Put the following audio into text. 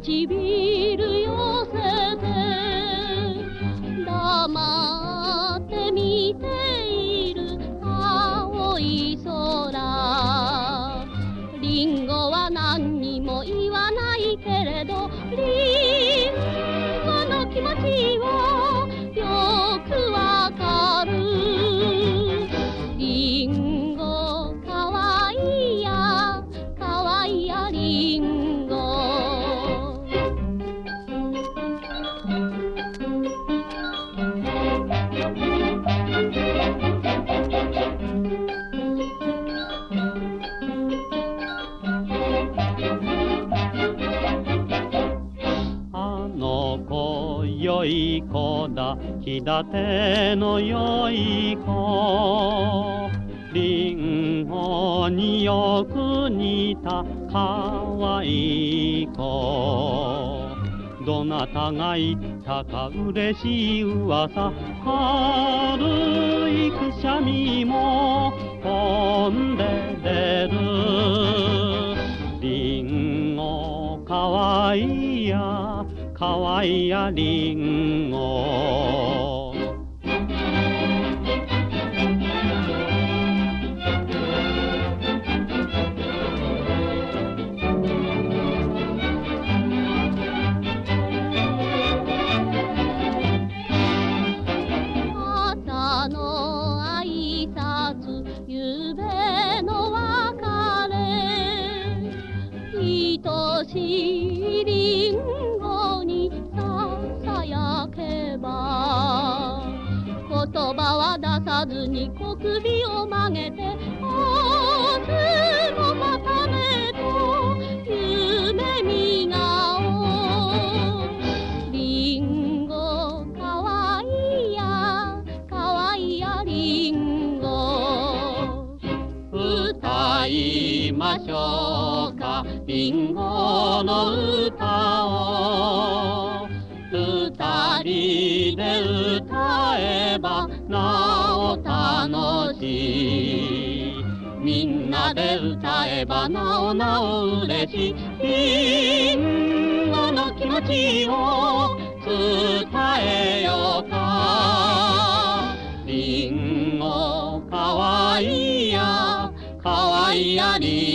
唇寄せて黙って見ている青い空。リンゴは何にも言わないけれどリン子よい子だ気立てのよい子リンゴによく似たかわいい子どなたが言ったか嬉しい噂。軽いくしゃみもわいやリンゴ。朝の挨拶夕べの別れ。愛しいリンゴ。にささやけば言葉は出さずに小首を曲げてあつもまたねと夢見顔。リンゴかわいいやかわいいやリンゴ。歌いましょうかリンゴの歌。で歌えばなお楽しい。みんなで歌えばなおなお嬉しい。リンゴの気持ちを伝えようか。リンゴかわいいや。かわいいやリン